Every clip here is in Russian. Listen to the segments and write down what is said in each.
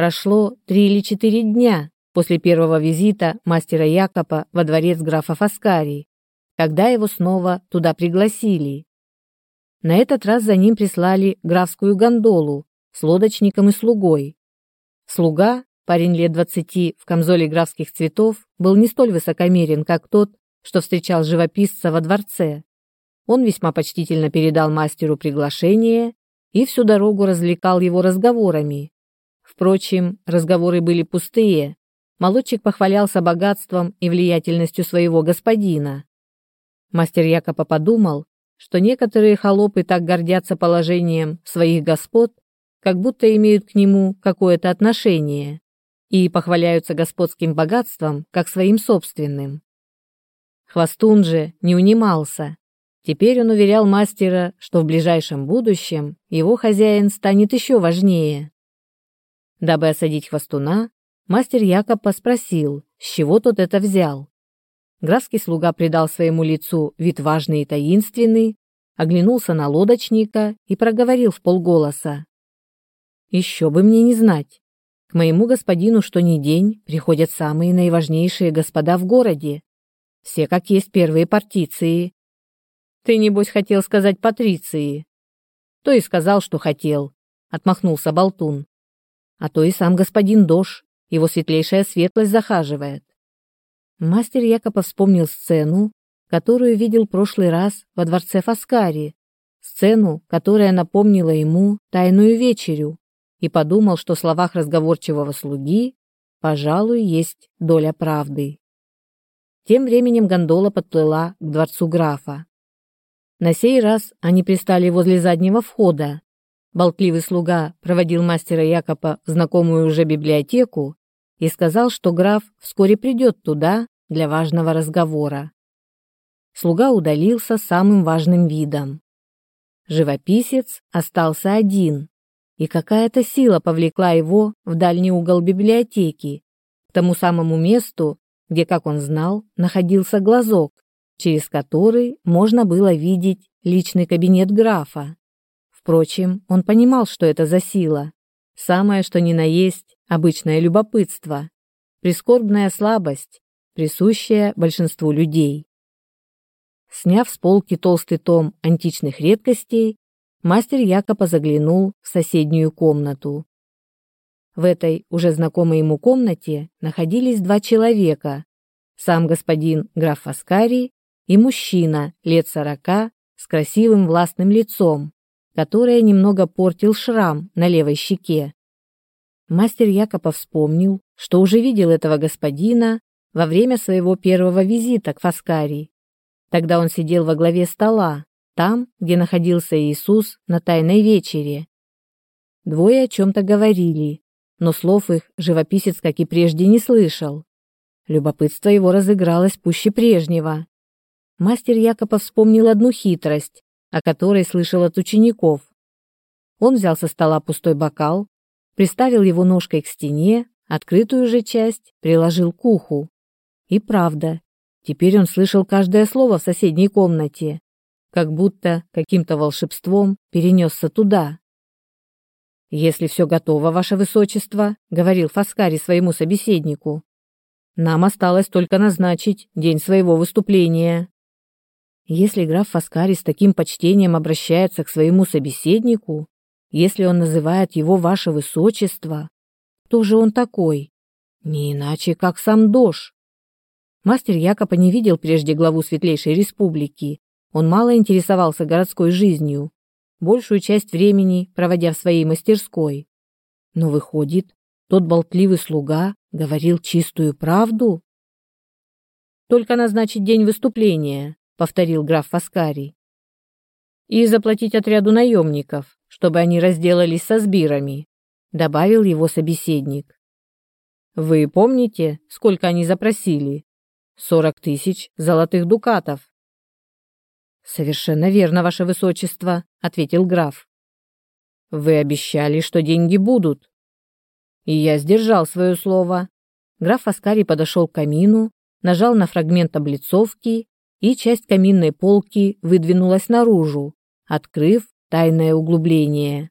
Прошло три или четыре дня после первого визита мастера Якоба во дворец графа Фаскари, когда его снова туда пригласили. На этот раз за ним прислали графскую гондолу с лодочником и слугой. Слуга, парень лет двадцати в камзоле графских цветов, был не столь высокомерен, как тот, что встречал живописца во дворце. Он весьма почтительно передал мастеру приглашение и всю дорогу развлекал его разговорами. Впрочем, разговоры были пустые. Молодчик похвалялся богатством и влиятельностью своего господина. Мастер Якоба подумал, что некоторые холопы так гордятся положением своих господ, как будто имеют к нему какое-то отношение, и похваляются господским богатством, как своим собственным. Хвостун же не унимался. Теперь он уверял мастера, что в ближайшем будущем его хозяин станет еще важнее. Дабы осадить хвостуна, мастер Якоб спросил, с чего тот это взял. Графский слуга придал своему лицу вид важный и таинственный, оглянулся на лодочника и проговорил в полголоса. «Еще бы мне не знать. К моему господину что ни день приходят самые наиважнейшие господа в городе, все как есть первые партиции. Ты, небось, хотел сказать патриции. То и сказал, что хотел, отмахнулся Болтун. А то и сам господин Дош, его светлейшая светлость захаживает. Мастер Якопов вспомнил сцену, которую видел прошлый раз во дворце Фаскари, сцену, которая напомнила ему тайную вечерю, и подумал, что в словах разговорчивого слуги, пожалуй, есть доля правды. Тем временем гондола подплыла к дворцу графа. На сей раз они пристали возле заднего входа. Болтливый слуга проводил мастера Якоба в знакомую уже библиотеку и сказал, что граф вскоре придет туда для важного разговора. Слуга удалился самым важным видом. Живописец остался один, и какая-то сила повлекла его в дальний угол библиотеки, к тому самому месту, где, как он знал, находился глазок, через который можно было видеть личный кабинет графа. Впрочем, он понимал, что это за сила. Самое, что ни на есть, обычное любопытство, прискорбная слабость, присущая большинству людей. Сняв с полки толстый том античных редкостей, мастер Якоба заглянул в соседнюю комнату. В этой уже знакомой ему комнате находились два человека. Сам господин граф Фаскари и мужчина лет сорока с красивым властным лицом, которое немного портил шрам на левой щеке. Мастер Якопов вспомнил, что уже видел этого господина во время своего первого визита к Фаскари. Тогда он сидел во главе стола, там, где находился Иисус на Тайной вечере. Двое о чем-то говорили, но слов их живописец, как и прежде, не слышал. Любопытство его разыгралось пуще прежнего. Мастер Якоба вспомнил одну хитрость, о которой слышал от учеников. Он взял со стола пустой бокал, приставил его ножкой к стене, открытую же часть приложил к уху. И правда, теперь он слышал каждое слово в соседней комнате, как будто каким-то волшебством перенесся туда. «Если все готово, ваше высочество», — говорил Фаскари своему собеседнику, «нам осталось только назначить день своего выступления». Если граф Фаскари с таким почтением обращается к своему собеседнику, если он называет его ваше высочество, кто же он такой? Не иначе, как сам Дош. Мастер Якоба не видел прежде главу Светлейшей Республики. Он мало интересовался городской жизнью, большую часть времени проводя в своей мастерской. Но выходит, тот болтливый слуга говорил чистую правду? Только назначить день выступления, повторил граф Фаскари. И заплатить отряду наемников, чтобы они разделались со сбирами, добавил его собеседник. Вы помните, сколько они запросили? Сорок тысяч золотых дукатов. «Совершенно верно, ваше высочество», — ответил граф. «Вы обещали, что деньги будут». И я сдержал свое слово. Граф Аскари подошел к камину, нажал на фрагмент облицовки, и часть каминной полки выдвинулась наружу, открыв тайное углубление.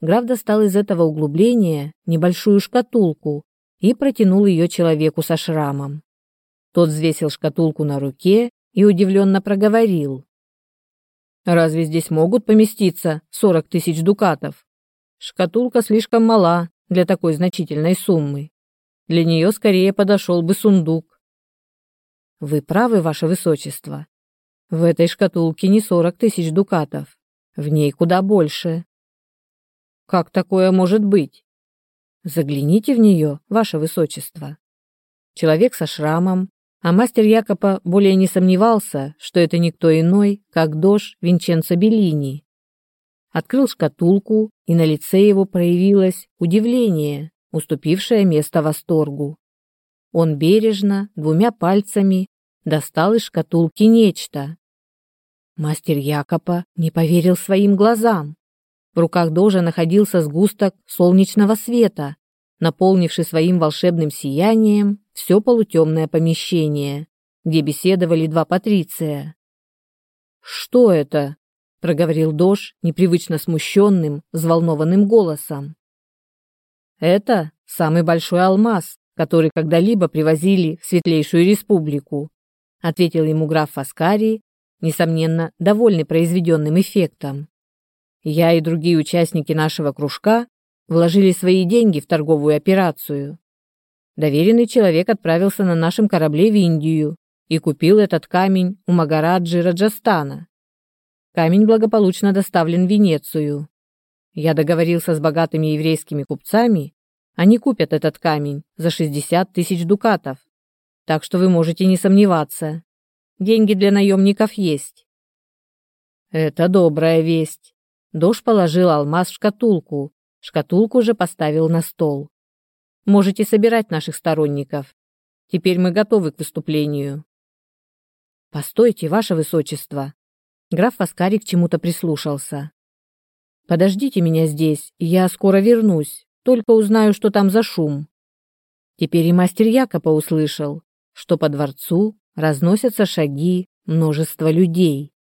граф достал из этого углубления небольшую шкатулку и протянул ее человеку со шрамом. Тот взвесил шкатулку на руке и удивленно проговорил. «Разве здесь могут поместиться сорок тысяч дукатов? Шкатулка слишком мала для такой значительной суммы. Для нее скорее подошел бы сундук». «Вы правы, ваше высочество. В этой шкатулке не сорок тысяч дукатов. В ней куда больше». «Как такое может быть?» «Загляните в нее, ваше высочество». Человек со шрамом а мастер Якопа более не сомневался, что это никто иной, как дож Винченцо Беллини. Открыл шкатулку, и на лице его проявилось удивление, уступившее место восторгу. Он бережно, двумя пальцами, достал из шкатулки нечто. Мастер Якопа не поверил своим глазам. В руках Дожа находился сгусток солнечного света, наполнивший своим волшебным сиянием все полутемное помещение, где беседовали два патриция. «Что это?» — проговорил Дош непривычно смущенным, взволнованным голосом. «Это самый большой алмаз, который когда-либо привозили в Светлейшую Республику», — ответил ему граф Фаскари, несомненно, довольный произведенным эффектом. «Я и другие участники нашего кружка вложили свои деньги в торговую операцию. Доверенный человек отправился на нашем корабле в Индию и купил этот камень у Магараджи Раджастана. Камень благополучно доставлен в Венецию. Я договорился с богатыми еврейскими купцами, они купят этот камень за 60 тысяч дукатов. Так что вы можете не сомневаться. Деньги для наемников есть. Это добрая весть. Дож положил алмаз в шкатулку, шкатулку же поставил на стол. Можете собирать наших сторонников. Теперь мы готовы к выступлению. Постойте, ваше высочество. Граф Аскари к чему-то прислушался. Подождите меня здесь, я скоро вернусь, только узнаю, что там за шум. Теперь и мастер Якопа услышал, что по дворцу разносятся шаги множества людей.